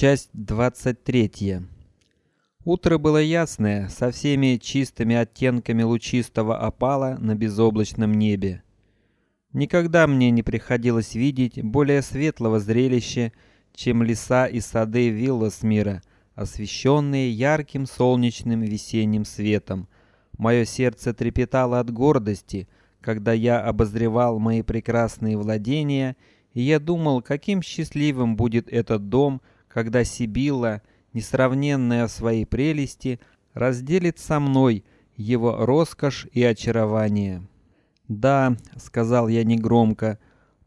Часть двадцать третья. Утро было ясное, со всеми чистыми оттенками лучистого опала на безоблачном небе. Никогда мне не приходилось видеть более светлого зрелища, чем леса и сады Вилласмира, освещенные ярким солнечным весенним светом. Мое сердце трепетало от гордости, когда я обозревал мои прекрасные владения, и я думал, каким счастливым будет этот дом когда Сибилла, несравненная в своей прелести, разделит со мной его роскошь и очарование. Да, сказал я негромко,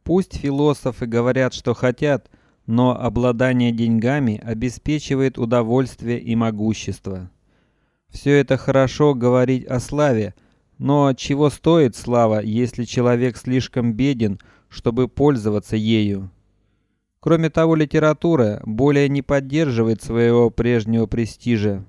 пусть философы говорят, что хотят, но обладание деньгами обеспечивает удовольствие и могущество. Все это хорошо говорить о славе, но чего стоит слава, если человек слишком беден, чтобы пользоваться ею? Кроме того, литература более не поддерживает своего прежнего престижа.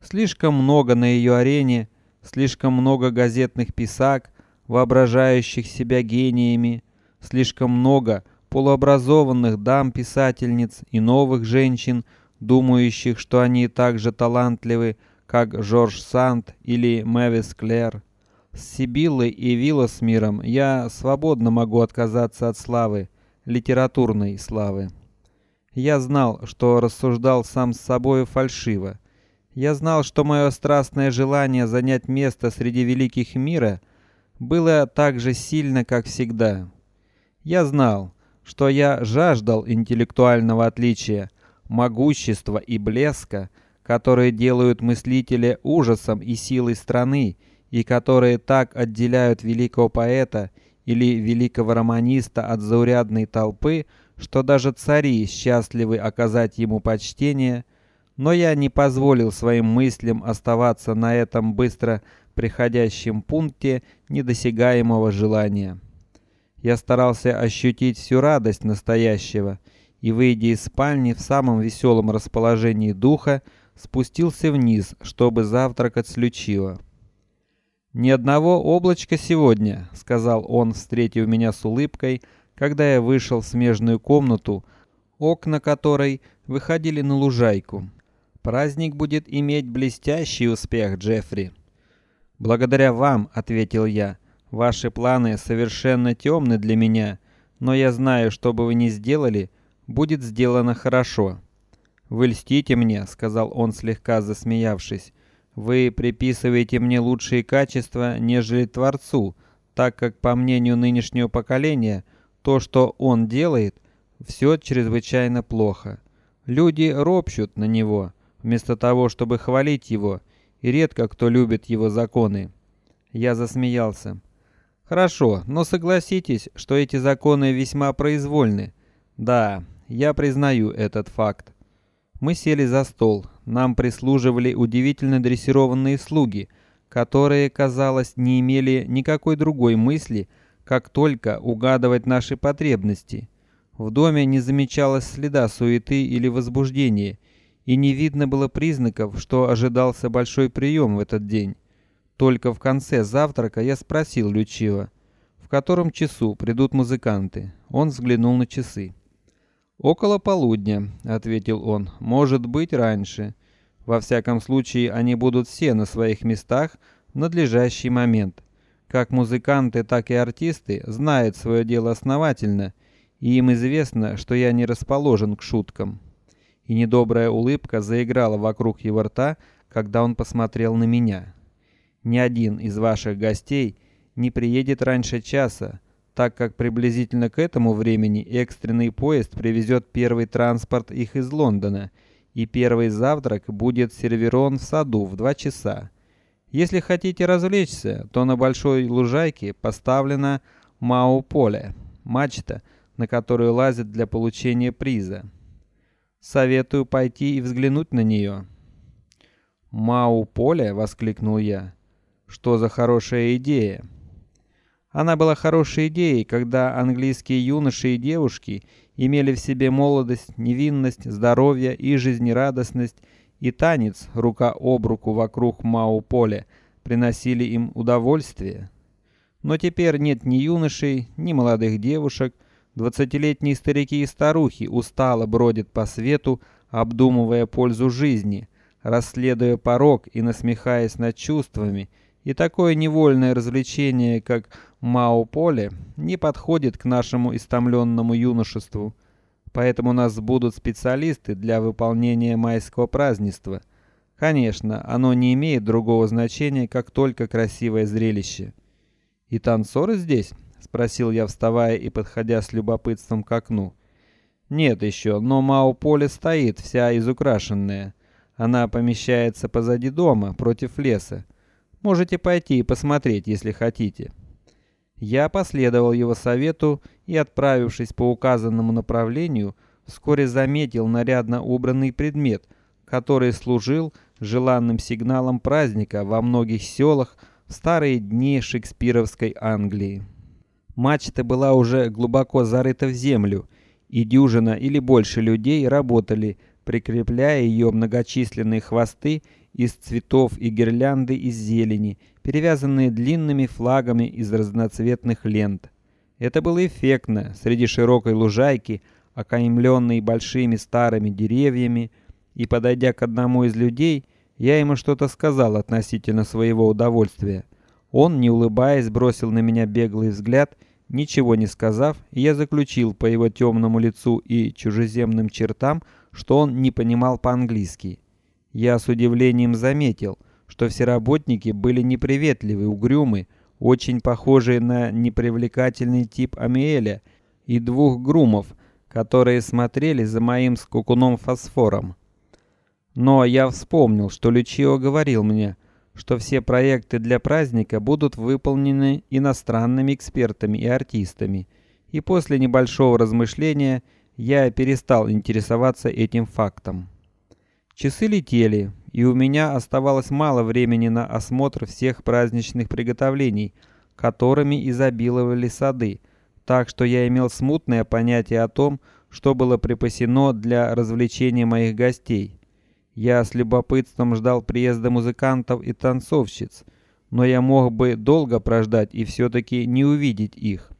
Слишком много на ее арене, слишком много газетных писак, воображающих себя гениями, слишком много полуобразованных дам-писательниц и новых женщин, думающих, что они так же талантливы, как Жорж Санд или Мэвис Клэр. С Сибиллой и Вилласмиром я свободно могу отказаться от славы литературной славы. Я знал, что рассуждал сам с собой фальшиво. Я знал, что мое страстное желание занять место среди великих мира было так же сильно, как всегда. Я знал, что я жаждал интеллектуального отличия, могущества и блеска, которые делают мыслителя ужасом и силой страны, и которые так отделяют великого поэта или великого романиста от заурядной толпы, что даже цари счастливы оказать ему почтение, но я не позволил своим мыслям оставаться на этом быстро приходящем пункте недосягаемого желания. Я старался ощутить всю радость настоящего и, выйдя из спальни в самом веселом расположении духа, спустился вниз, чтобы завтракать с Лючио. Ни одного облачка сегодня, сказал он, встретив меня с улыбкой, когда я вышел в смежную комнату, окна которой выходили на лужайку. Праздник будет иметь блестящий успех, Джеффри. Благодаря вам, ответил я. Ваши планы совершенно темны для меня, но я знаю, что бы вы ни сделали, будет сделано хорошо. Вы льстите мне, сказал он слегка засмеявшись. Вы приписываете мне лучшие качества, нежели творцу, так как по мнению нынешнего поколения то, что он делает, все чрезвычайно плохо. Люди ропщут на него вместо того, чтобы хвалить его, и редко кто любит его законы. Я засмеялся. Хорошо, но согласитесь, что эти законы весьма произвольны. Да, я признаю этот факт. Мы сели за стол. Нам прислуживали удивительно дрессированные слуги, которые, казалось, не имели никакой другой мысли, как только угадывать наши потребности. В доме не замечалось следа суеты или возбуждения, и не видно было признаков, что ожидался большой прием в этот день. Только в конце завтрака я спросил Лючио, в котором часу придут музыканты. Он взглянул на часы. Около полудня, ответил он. Может быть, раньше. Во всяком случае, они будут все на своих местах в надлежащий момент. Как музыканты, так и артисты знают свое дело основательно, и им известно, что я не расположен к шуткам. И недобрая улыбка заиграла вокруг его рта, когда он посмотрел на меня. Ни один из ваших гостей не приедет раньше часа, так как приблизительно к этому времени экстренный поезд привезет первый транспорт их из Лондона, и первый завтрак будет сервирован в саду в два часа. Если хотите развлечься, то на большой лужайке поставлена мау-поле, мачта, на которую лазят для получения приза. Советую пойти и взглянуть на нее. Мау-поле, воскликнул я. Что за хорошая идея? Она была хорошей идеей, когда английские юноши и девушки имели в себе молодость, невинность, здоровье и жизнерадостность, и танец рука об руку вокруг Мау-поля приносили им удовольствие. Но теперь нет ни юношей, ни молодых девушек, Двадцатилетние старики и старухи устало бродят по свету, обдумывая пользу жизни, расследуя порок и насмехаясь над чувствами. И такое невольное развлечение, как Мао-поле, не подходит к нашему истомленному юношеству. Поэтому у нас будут специалисты для выполнения майского празднества. Конечно, оно не имеет другого значения, как только красивое зрелище. И танцоры здесь? спросил я, вставая и подходя с любопытством к окну. Нет еще, но Мао-поле стоит вся изукрашенная. Она помещается позади дома, против леса. Можете пойти и посмотреть, если хотите. Я последовал его совету и, отправившись по указанному направлению, вскоре заметил нарядно убранный предмет, который служил желанным сигналом праздника во многих селах в старые дни шекспировской Англии. Мачта была уже глубоко зарыта в землю, и дюжина или больше людей работали, прикрепляя ее многочисленные хвосты из цветов и гирлянды из зелени, перевязанные длинными флагами из разноцветных лент. Это было эффектно среди широкой лужайки, окаймленной большими старыми деревьями, и подойдя к одному из людей, я ему что-то сказал относительно своего удовольствия. Он, не улыбаясь, бросил на меня беглый взгляд, ничего не сказав, и я заключил по его темному лицу и чужеземным чертам, что он не понимал по-английски. Я с удивлением заметил, что все работники были неприветливы, угрюмы, очень похожие на непривлекательный тип Амиэля и двух грумов, которые смотрели за моим скукуном фосфором. Но я вспомнил, что Лючио говорил мне, что все проекты для праздника будут выполнены иностранными экспертами и артистами, и после небольшого размышления я перестал интересоваться этим фактом. Часы летели, и у меня оставалось мало времени на осмотр всех праздничных приготовлений, которыми изобиловали сады, так что я имел смутное понятие о том, что было припасено для развлечения моих гостей. Я с любопытством ждал приезда музыкантов и танцовщиц, но я мог бы долго прождать и все-таки не увидеть их.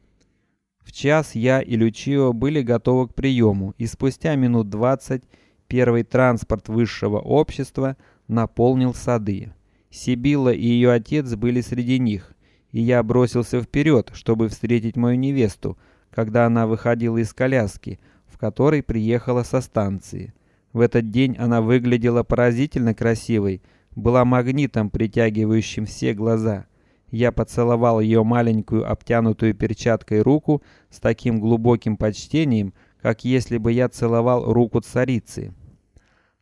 В час я и Лючио были готовы к приему, и спустя минут двадцать Первый транспорт высшего общества наполнил сады. Сибила и ее отец были среди них, и я бросился вперед, чтобы встретить мою невесту, когда она выходила из коляски, в которой приехала со станции. В этот день она выглядела поразительно красивой, была магнитом, притягивающим все глаза. Я поцеловал ее маленькую обтянутую перчаткой руку с таким глубоким почтением, как если бы я целовал руку царицы.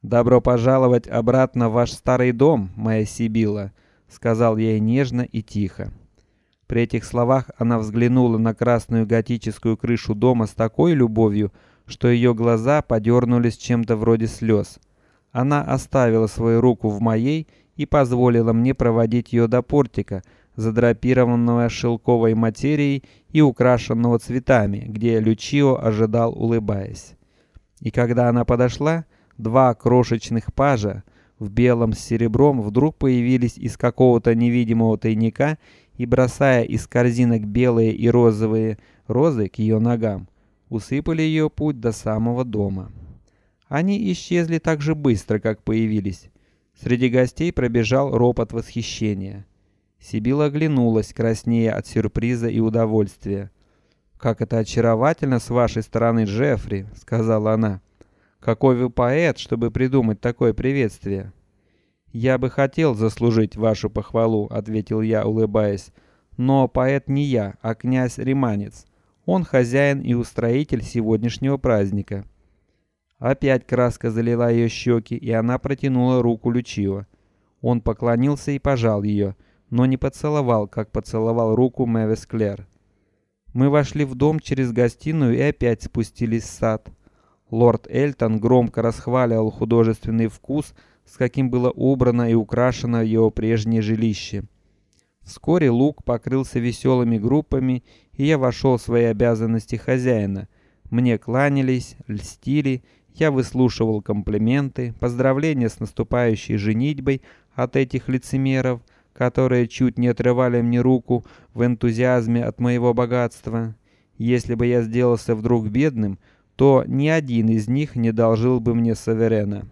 Добро пожаловать обратно в ваш старый дом, моя Сибила, сказал я ей нежно и тихо. При этих словах она взглянула на красную готическую крышу дома с такой любовью, что ее глаза подернулись чем-то вроде слез. Она оставила свою руку в моей и позволила мне проводить ее до портика, задрапированного шелковой материей и украшенного цветами, где Лючио ожидал, улыбаясь. И когда она подошла, два крошечных пажа в белом с серебром вдруг появились из какого-то невидимого тайника и бросая из корзинок белые и розовые розы к ее ногам, усыпали ее путь до самого дома. Они исчезли так же быстро, как появились. Среди гостей пробежал ропот восхищения. Сибила оглянулась, краснея от сюрприза и удовольствия. Как это очаровательно с вашей стороны, Джеффри, сказала она. Какой вы поэт, чтобы придумать такое приветствие. Я бы хотел заслужить вашу похвалу, ответил я, улыбаясь. Но поэт не я, а князь Риманец. Он хозяин и устроитель сегодняшнего праздника. Опять краска залила ее щеки, и она протянула руку Лючио. Он поклонился и пожал ее но не поцеловал, как поцеловал руку Мэвис Клэр. Мы вошли в дом через гостиную и опять спустились в сад. Лорд Эльтон громко расхваливал художественный вкус, с каким было убрано и украшено его прежнее жилище. Вскоре луг покрылся веселыми группами, и я вошел в свои обязанности хозяина. Мне кланялись, льстили, я выслушивал комплименты, поздравления с наступающей женитьбой от этих лицемеров, которые чуть не отрывали мне руку в энтузиазме от моего богатства. Если бы я сделался вдруг бедным, то ни один из них не должил бы мне саверена.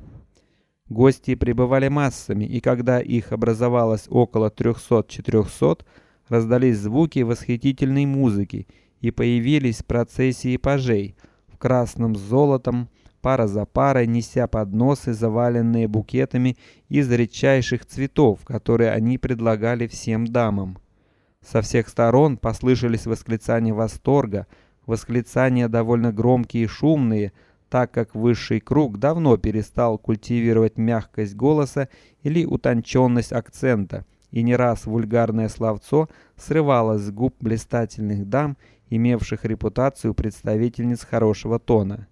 Гости прибывали массами, и когда их образовалось около 300-400, раздались звуки восхитительной музыки, и появились процессии пажей в красном золотом, пара за парой, неся подносы, заваленные букетами из редчайших цветов, которые они предлагали всем дамам. Со всех сторон послышались восклицания восторга, восклицания довольно громкие и шумные, так как высший круг давно перестал культивировать мягкость голоса или утонченность акцента, и не раз вульгарное словцо срывалось с губ блистательных дам, имевших репутацию представительниц хорошего тона.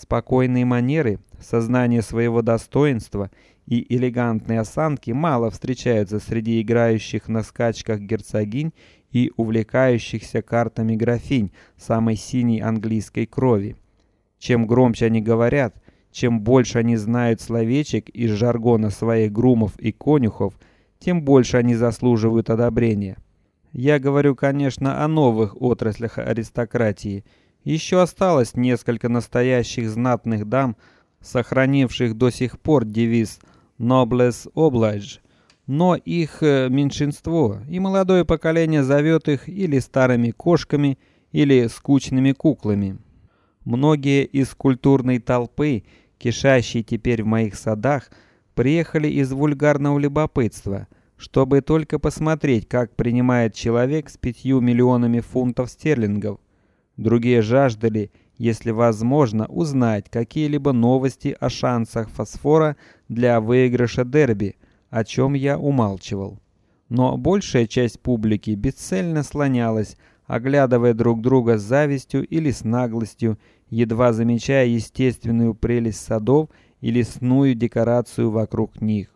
Спокойные манеры, сознание своего достоинства и элегантные осанки мало встречаются среди играющих на скачках герцогинь и увлекающихся картами графинь самой синей английской крови. Чем громче они говорят, чем больше они знают словечек из жаргона своих грумов и конюхов, тем больше они заслуживают одобрения. Я говорю, конечно, о новых отраслях аристократии еще осталось несколько настоящих знатных дам, сохранивших до сих пор девиз "Noblesse oblige", но их э, меньшинство, и молодое поколение зовет их или старыми кошками, или скучными куклами. Многие из культурной толпы, кишащей теперь в моих садах, приехали из вульгарного любопытства, чтобы только посмотреть, как принимает человек с пятью миллионами фунтов стерлингов Другие жаждали, если возможно, узнать какие-либо новости о шансах фосфора для выигрыша дерби, о чем я умалчивал. Но большая часть публики бесцельно слонялась, оглядывая друг друга с завистью или с наглостью, едва замечая естественную прелесть садов и лесную декорацию вокруг них.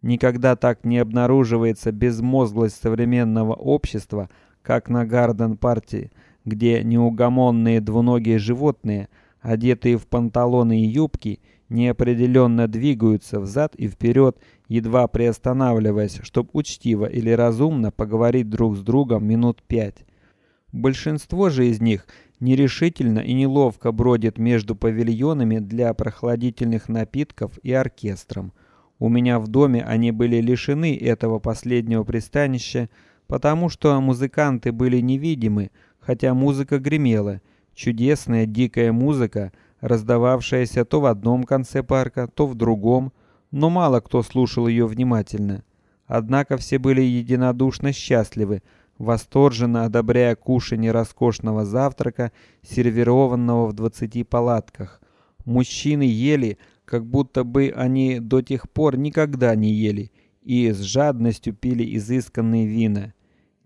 Никогда так не обнаруживается безмозглость современного общества, как на Гарден-парти, где неугомонные двуногие животные, одетые в панталоны и юбки, неопределенно двигаются взад и вперед, едва приостанавливаясь, чтобы учтиво или разумно поговорить друг с другом минут пять. Большинство же из них нерешительно и неловко бродит между павильонами для прохладительных напитков и оркестром. У меня в доме они были лишены этого последнего пристанища, потому что музыканты были невидимы, хотя музыка гремела, чудесная дикая музыка, раздававшаяся то в одном конце парка, то в другом, но мало кто слушал ее внимательно. Однако все были единодушно счастливы, восторженно одобряя кушанье роскошного завтрака, сервированного в двадцати палатках. Мужчины ели, как будто бы они до тех пор никогда не ели, и с жадностью пили изысканные вина.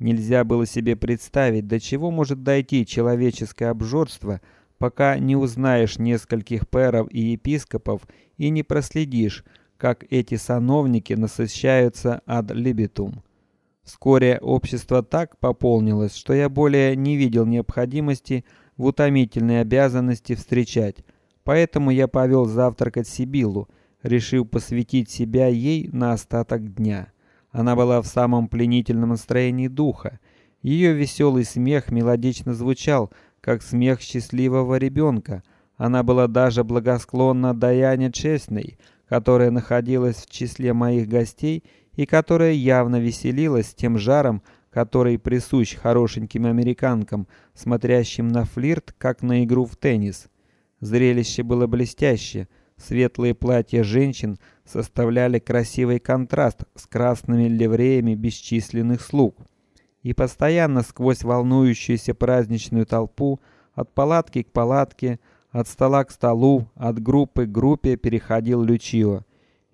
Нельзя было себе представить, до чего может дойти человеческое обжорство, пока не узнаешь нескольких пэров и епископов и не проследишь, как эти сановники насыщаются ad libitum. Вскоре общество так пополнилось, что я более не видел необходимости в утомительной обязанности встречать. Поэтому я повел завтракать Сибилу, решив посвятить себя ей на остаток дня. Она была в самом пленительном настроении духа. Ее веселый смех мелодично звучал, как смех счастливого ребенка. Она была даже благосклонна Даяне Честной, которая находилась в числе моих гостей и которая явно веселилась тем жаром, который присущ хорошеньким американкам, смотрящим на флирт, как на игру в теннис. Зрелище было блестящее. Светлые платья женщин составляли красивый контраст с красными ливреями бесчисленных слуг. И постоянно сквозь волнующуюся праздничную толпу, от палатки к палатке, от стола к столу, от группы к группе переходил Лючио.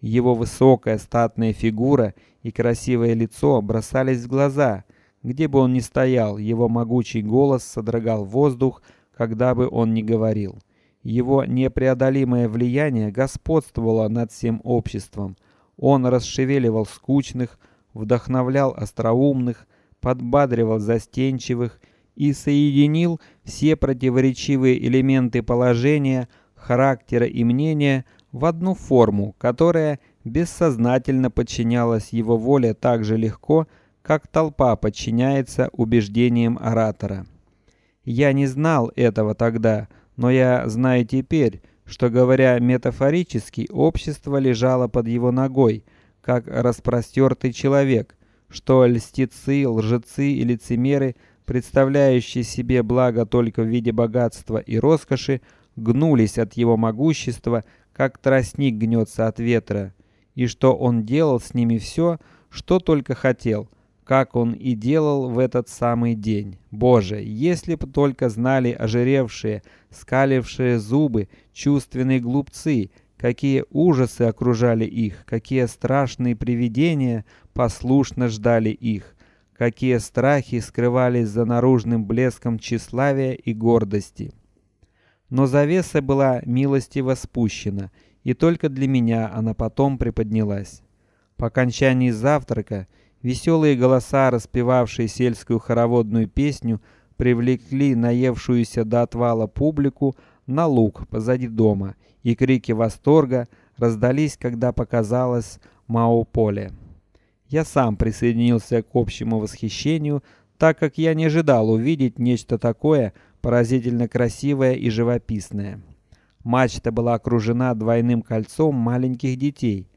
Его высокая статная фигура и красивое лицо бросались в глаза, где бы он ни стоял. Его могучий голос содрогал воздух, когда бы он ни говорил. Его непреодолимое влияние господствовало над всем обществом. Он расшевеливал скучных, вдохновлял остроумных, подбадривал застенчивых и соединил все противоречивые элементы положения, характера и мнения в одну форму, которая бессознательно подчинялась его воле так же легко, как толпа подчиняется убеждениям оратора. Я не знал этого тогда, но я знаю теперь, что говоря метафорически, общество лежало под его ногой, как распростертый человек, что льстецы, лжецы и лицемеры, представляющие себе благо только в виде богатства и роскоши, гнулись от его могущества, как тростник гнется от ветра, и что он делал с ними все, что только хотел, как он и делал в этот самый день. Боже, если бы только знали ожиревшие, скалившие зубы, чувственные глупцы, какие ужасы окружали их, какие страшные привидения послушно ждали их, какие страхи скрывались за наружным блеском тщеславия и гордости. Но завеса была милостиво спущена, и только для меня она потом приподнялась. По окончании завтрака веселые голоса, распевавшие сельскую хороводную песню, привлекли наевшуюся до отвала публику на луг позади дома, и крики восторга раздались, когда показалось Мао-поле. Я сам присоединился к общему восхищению, так как я не ожидал увидеть нечто такое поразительно красивое и живописное. Мачта была окружена двойным кольцом маленьких детей,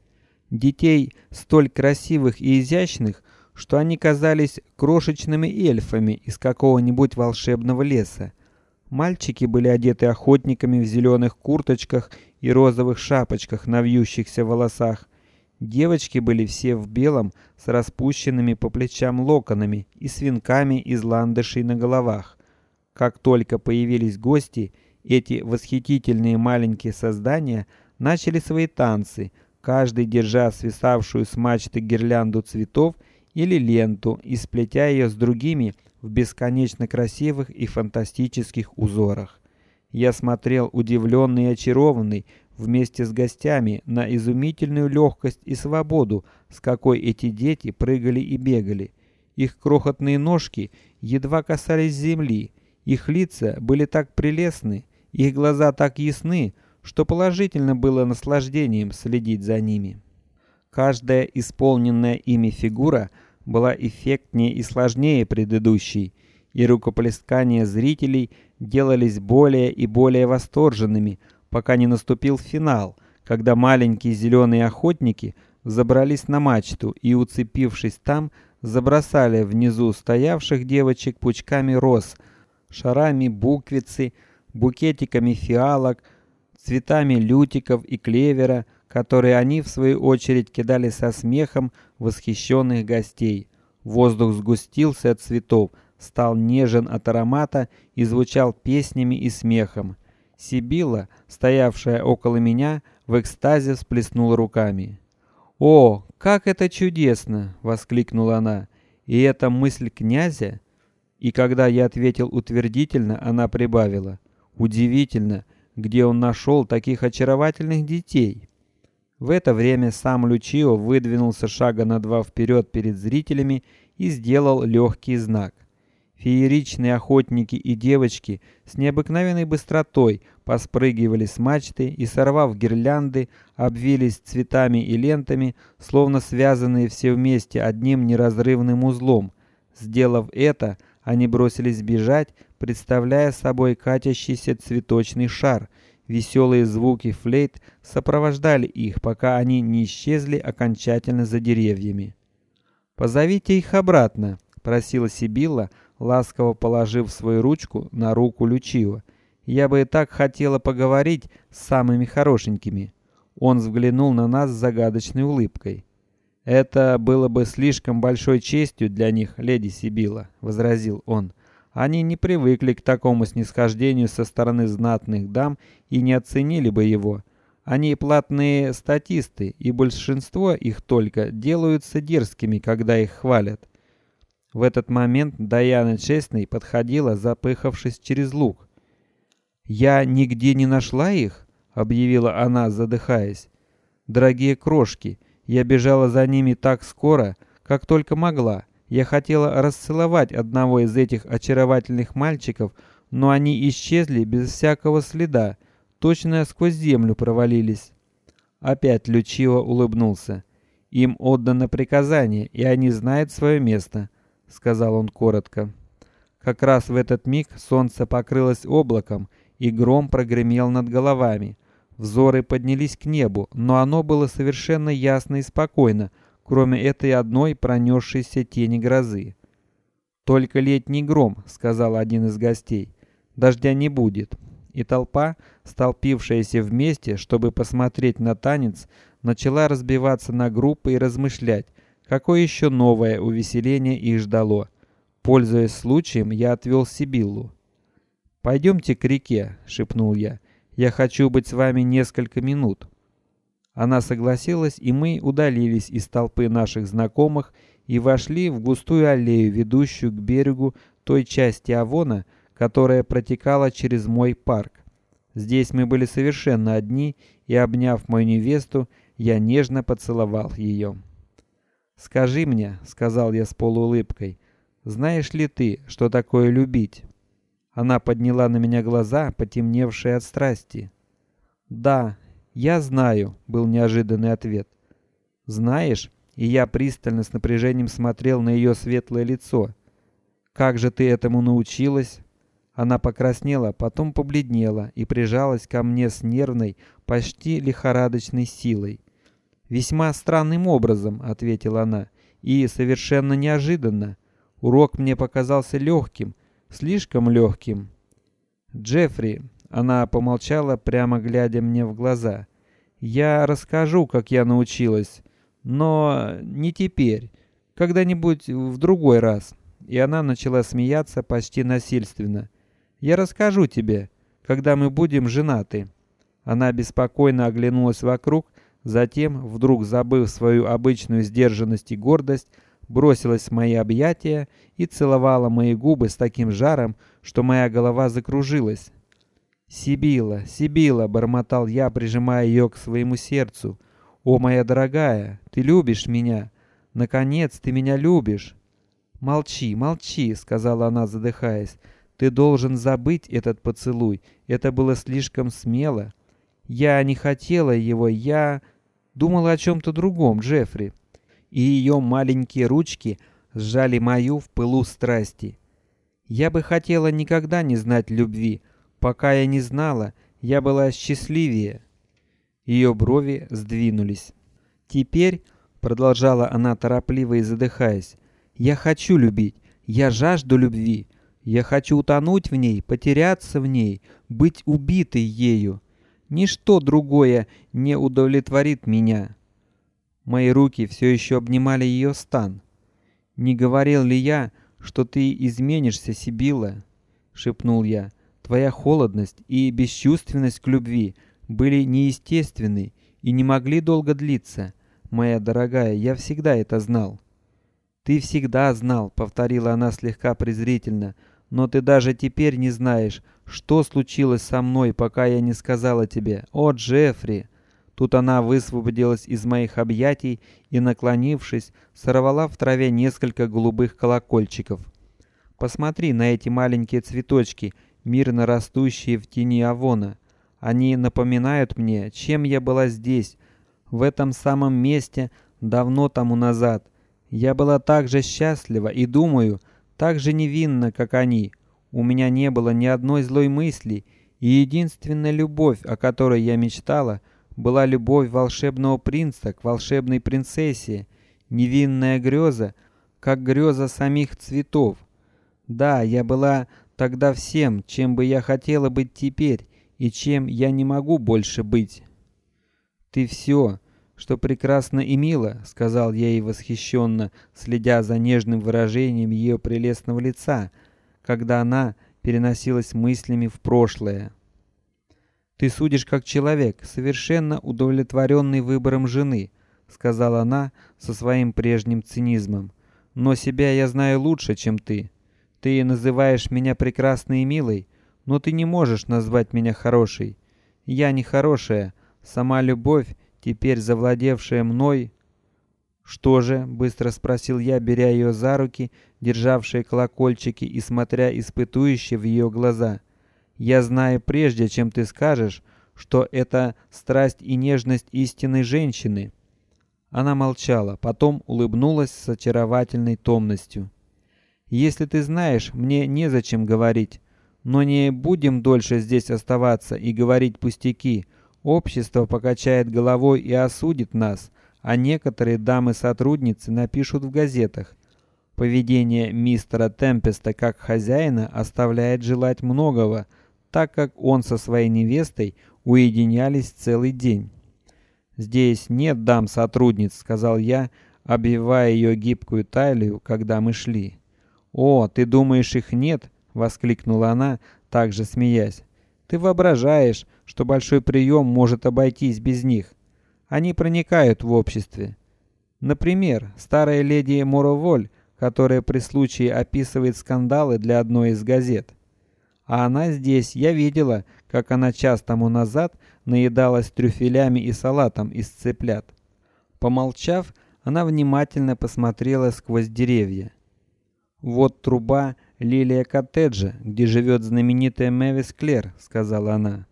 детей столь красивых и изящных, что они казались крошечными эльфами из какого-нибудь волшебного леса. Мальчики были одеты охотниками в зеленых курточках и розовых шапочках на вьющихся волосах. Девочки были все в белом с распущенными по плечам локонами и с венками из ландышей на головах. Как только появились гости, эти восхитительные маленькие создания начали свои танцы, каждый держа свисавшую с мачты гирлянду цветов или ленту и сплетя ее с другими в бесконечно красивых и фантастических узорах. Я смотрел удивленный и очарованный вместе с гостями на изумительную легкость и свободу, с какой эти дети прыгали и бегали. Их крохотные ножки едва касались земли, их лица были так прелестны, их глаза так ясны, что положительно было наслаждением следить за ними. Каждая исполненная ими фигура была эффектнее и сложнее предыдущей, и рукоплескания зрителей делались более и более восторженными, пока не наступил финал, когда маленькие зеленые охотники забрались на мачту и, уцепившись там, забросали внизу стоявших девочек пучками роз, шарами буквицы, букетиками фиалок, цветами лютиков и клевера, которые они в свою очередь кидали со смехом восхищенных гостей. Воздух сгустился от цветов, стал нежен от аромата и звучал песнями и смехом. Сибила, стоявшая около меня, в экстазе всплеснула руками. "О, как это чудесно!" воскликнула она. "И эта мысль князя?" И когда я ответил утвердительно, она прибавила: "Удивительно, где он нашел таких очаровательных детей?" В это время сам Лючио выдвинулся шага на два вперед перед зрителями и сделал легкий знак. Фееричные охотники и девочки с необыкновенной быстротой поспрыгивали с мачты и, сорвав гирлянды, обвились цветами и лентами, словно связанные все вместе одним неразрывным узлом. Сделав это, они бросились бежать, представляя собой катящийся цветочный шар. Веселые звуки флейт сопровождали их, пока они не исчезли окончательно за деревьями. Позовите их обратно, просила Сибилла, ласково положив свою ручку на руку Лючио. Я бы и так хотела поговорить с самыми хорошенькими. Он взглянул на нас с загадочной улыбкой. Это было бы слишком большой честью для них, леди Сибила, возразил он. Они не привыкли к такому снисхождению со стороны знатных дам и не оценили бы его. Они платные статисты, и большинство их только делаются дерзкими, когда их хвалят. В этот момент Даяна Честный подходила, запыхавшись через луг. Я нигде не нашла их, объявила она, задыхаясь. Дорогие крошки, я бежала за ними так скоро, как только могла. Я хотела расцеловать одного из этих очаровательных мальчиков, но они исчезли без всякого следа, точно сквозь землю провалились. Опять Лючио улыбнулся. Им отдано приказание, и они знают свое место сказал он коротко. Как раз в этот миг солнце покрылось облаком, и гром прогремел над головами. Взоры поднялись к небу, но оно было совершенно ясно и спокойно, кроме этой одной пронесшейся тени грозы. Только летний гром, сказал один из гостей. Дождя не будет. И толпа, столпившаяся вместе, чтобы посмотреть на танец, начала разбиваться на группы и размышлять, какое еще новое увеселение их ждало. Пользуясь случаем, я отвел Сибиллу. Пойдемте к реке, шепнул я. Я хочу быть с вами несколько минут. Она согласилась, и мы удалились из толпы наших знакомых и вошли в густую аллею, ведущую к берегу той части Авона, которая протекала через мой парк. Здесь мы были совершенно одни, и обняв мою невесту, я нежно поцеловал ее. Скажи мне, сказал я с полуулыбкой, знаешь ли ты, что такое любить? Она подняла на меня глаза, потемневшие от страсти. Да, я знаю, был неожиданный ответ. Знаешь? И я пристально с напряжением смотрел на ее светлое лицо. Как же ты этому научилась? Она покраснела, потом побледнела и прижалась ко мне с нервной, почти лихорадочной силой. Весьма странным образом, ответила она, и совершенно неожиданно. Урок мне показался легким, слишком легким. Джеффри, она помолчала, прямо глядя мне в глаза. Я расскажу, как я научилась, но не теперь, когда-нибудь в другой раз. И она начала смеяться почти насильственно. Я расскажу тебе, когда мы будем женаты. Она беспокойно оглянулась вокруг, затем, вдруг забыв свою обычную сдержанность и гордость, бросилась в мои объятия и целовала мои губы с таким жаром, что моя голова закружилась. Сибила, Сибила, бормотал я, прижимая ее к своему сердцу. О моя дорогая, ты любишь меня, наконец ты меня любишь. Молчи, молчи, сказала она, задыхаясь. Ты должен забыть этот поцелуй. Это было слишком смело. Я не хотела его, я думала о чем-то другом, Джеффри и ее маленькие ручки сжали мою в пылу страсти. Я бы хотела никогда не знать любви, пока я не знала, я была счастливее. Ее брови сдвинулись. Теперь, продолжала она торопливо и задыхаясь, я хочу любить, я жажду любви, я хочу утонуть в ней, потеряться в ней, быть убитой ею. Ничто другое не удовлетворит меня. Мои руки все еще обнимали ее стан. Не говорил ли я, что ты изменишься, Сибила? шепнул я. Твоя холодность и бесчувственность к любви были неестественны и не могли долго длиться. Моя дорогая, я всегда это знал. Ты всегда знал, повторила она слегка презрительно, но ты даже теперь не знаешь, что случилось со мной, пока я не сказала тебе. О, Джеффри, Тут она высвободилась из моих объятий и, наклонившись, сорвала в траве несколько голубых колокольчиков. Посмотри на эти маленькие цветочки, мирно растущие в тени авона. Они напоминают мне, чем я была здесь, в этом самом месте давно тому назад. Я была так же счастлива и думаю, так же невинна, как они. У меня не было ни одной злой мысли, и единственная любовь, о которой я мечтала, была любовь волшебного принца к волшебной принцессе, невинная греза, как греза самих цветов. Да, я была тогда всем, чем бы я хотела быть теперь и чем я не могу больше быть. Ты все, что прекрасно и мило, сказал я ей восхищенно, следя за нежным выражением ее прелестного лица, когда она переносилась мыслями в прошлое. Ты судишь как человек, совершенно удовлетворенный выбором жены, сказала она со своим прежним цинизмом. Но себя я знаю лучше, чем ты. Ты называешь меня прекрасной и милой, но ты не можешь назвать меня хорошей. Я не хорошая, сама любовь, теперь завладевшая мной. Что же? быстро спросил я, беря ее за руки, державшие колокольчики и смотря испытующе в ее глаза. Я знаю прежде, чем ты скажешь, что это страсть и нежность истинной женщины. Она молчала, потом улыбнулась с очаровательной томностью. Если ты знаешь, мне не зачем говорить, но не будем дольше здесь оставаться и говорить пустяки. Общество покачает головой и осудит нас, а некоторые дамы-сотрудницы напишут в газетах. Поведение мистера Темпеста как хозяина оставляет желать многого, так как он со своей невестой уединялись целый день. Здесь нет дам-сотрудниц, сказал я, обвивая ее гибкую талию, когда мы шли. О, ты думаешь их нет? воскликнула она, также смеясь. Ты воображаешь, что большой прием может обойтись без них. Они проникают в обществе. Например, старая леди Мороволь, которая при случае описывает скандалы для одной из газет. А она здесь, я видела, как она час тому назад наедалась трюфелями и салатом из цыплят. Помолчав, она внимательно посмотрела сквозь деревья. Вот труба лилия коттеджа, где живет знаменитая Мэвис Клер, сказала она.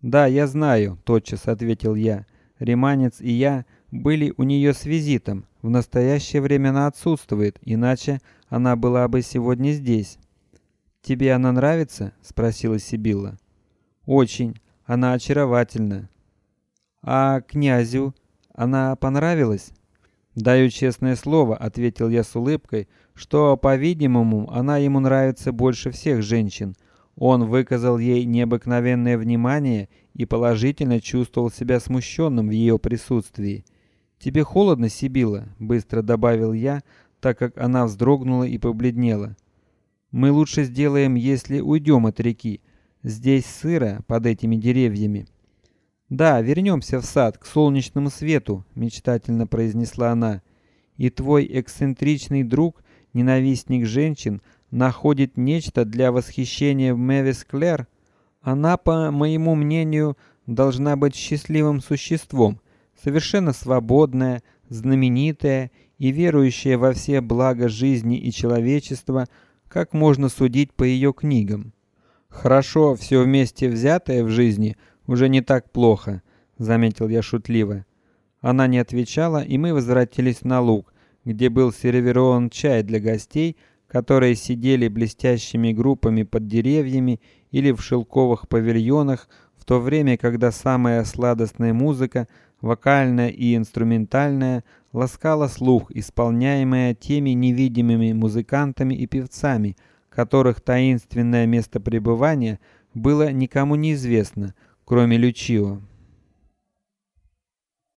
Да, я знаю, тотчас ответил я. Риманец и я были у нее с визитом. В настоящее время она отсутствует, иначе она была бы сегодня здесь. Тебе она нравится? спросила Сибилла. Очень. Она очаровательна. А князю она понравилась? Даю честное слово, ответил я с улыбкой, что, по-видимому, она ему нравится больше всех женщин. Он выказал ей необыкновенное внимание и положительно чувствовал себя смущенным в ее присутствии. Тебе холодно, Сибила? быстро добавил я, так как она вздрогнула и побледнела. Мы лучше сделаем, если уйдем от реки. Здесь сыро под этими деревьями. Да, вернемся в сад к солнечному свету, мечтательно произнесла она. И твой эксцентричный друг, ненавистник женщин, находит нечто для восхищения в Мэвис Клэр. Она, по моему мнению, должна быть счастливым существом, совершенно свободная, знаменитая и верующая во все блага жизни и человечества, как можно судить по ее книгам. Хорошо, все вместе взятое в жизни уже не так плохо, заметил я шутливо. Она не отвечала, и мы возвратились на луг, где был сервирован чай для гостей, которые сидели блестящими группами под деревьями или в шелковых павильонах, в то время, когда самая сладостная музыка, вокальная и инструментальная, ласкала слух, исполняемая теми невидимыми музыкантами и певцами, которых таинственное место пребывания было никому неизвестно, кроме Лючио.